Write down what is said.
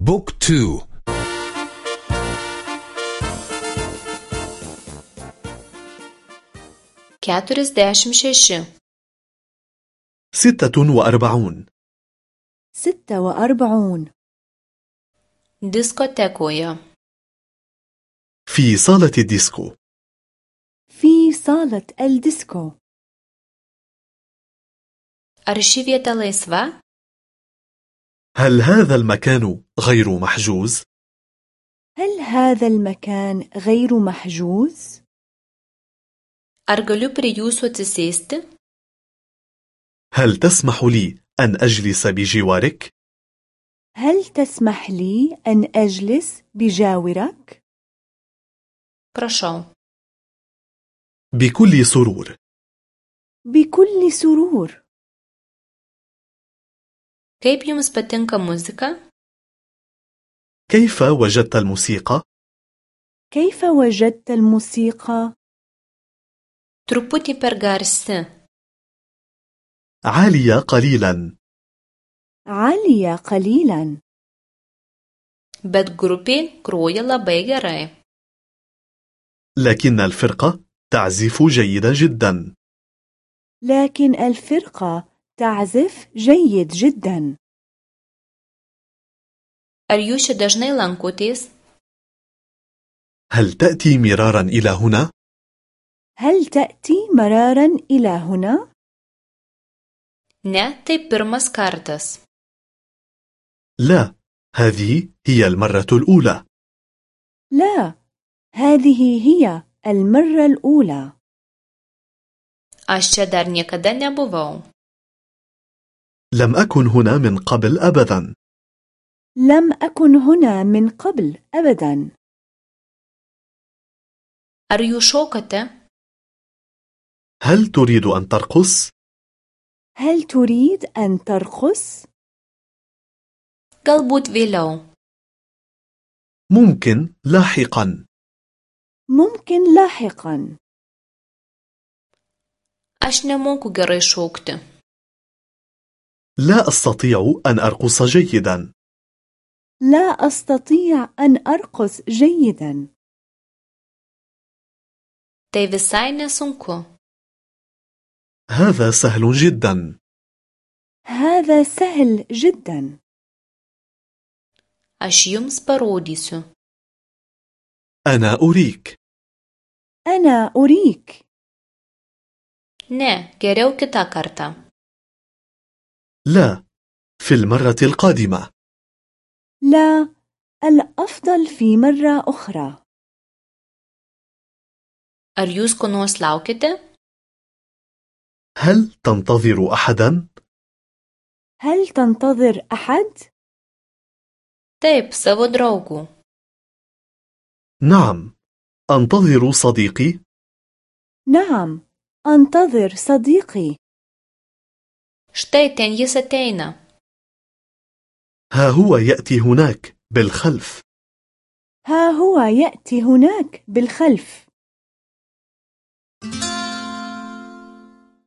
book two. keturiasdešimt šeši ستة وأربعون. ستة وأربعون. diskotekoje في صالة الديسكو. في صالة الديسكو. vieta laisva هل هذا المكان غير محجوز؟ هل هذا المكان غير محجوز؟ ar galiu prie jūsų atsisėsti هل تسمح لي أن أجلس بجوارك؟ هل تسمح لي أن أجلس بجاورك؟ prašau بكل سرور بكل سرور kaip jums patinka muzika كيف وجدت الموسيقى؟ كيف وجدت الموسيقى؟ truputį per garsi عالية قليلا. عالية قليلا. bet grupė groja labai gerai لكن الفرقة تعزف جيدا جدا. لكن الفرقة تعزف جيد جدا. Ar jūs čia dažnai lankotės هل تأتي مرارا إلى هنا؟ هل تأتي مرارا إلى هنا؟ ne tai pirmas kartas لا هذه هي المرة الأولى. لا هذه هي المرة الأولى. Aš čia dar niekada nebuvau لم أكن هنا من قبل أبدا. لم أكن هنا من قبل أبدا. هل تريد أن ترقص؟ هل تريد أن ترقص؟ galbūt vėliau ممكن لاحقا. ممكن لاحقا. gerai šokti لا أستطيع أن أرقص جيدا. لا أستطيع أن أرقص جيدا. Tai visai nesunku هذا سهل جدا. هذا سهل جدا. Aš jums parodysiu أنا أريك. أنا أريك. Ne geriau kitą kartą لا في المرة القادمة. لا الأفضل في مرة أخرى. Ar jūs ko هل تنتظر أحدا؟ هل تنتظر أحد؟ taip savo draugų نعم أنتظر صديقي. نعم أنتظر صديقي. Štai ten jis ateina ها هو يأتي هناك بالخلف. ها هو يأتي هناك بالخلف.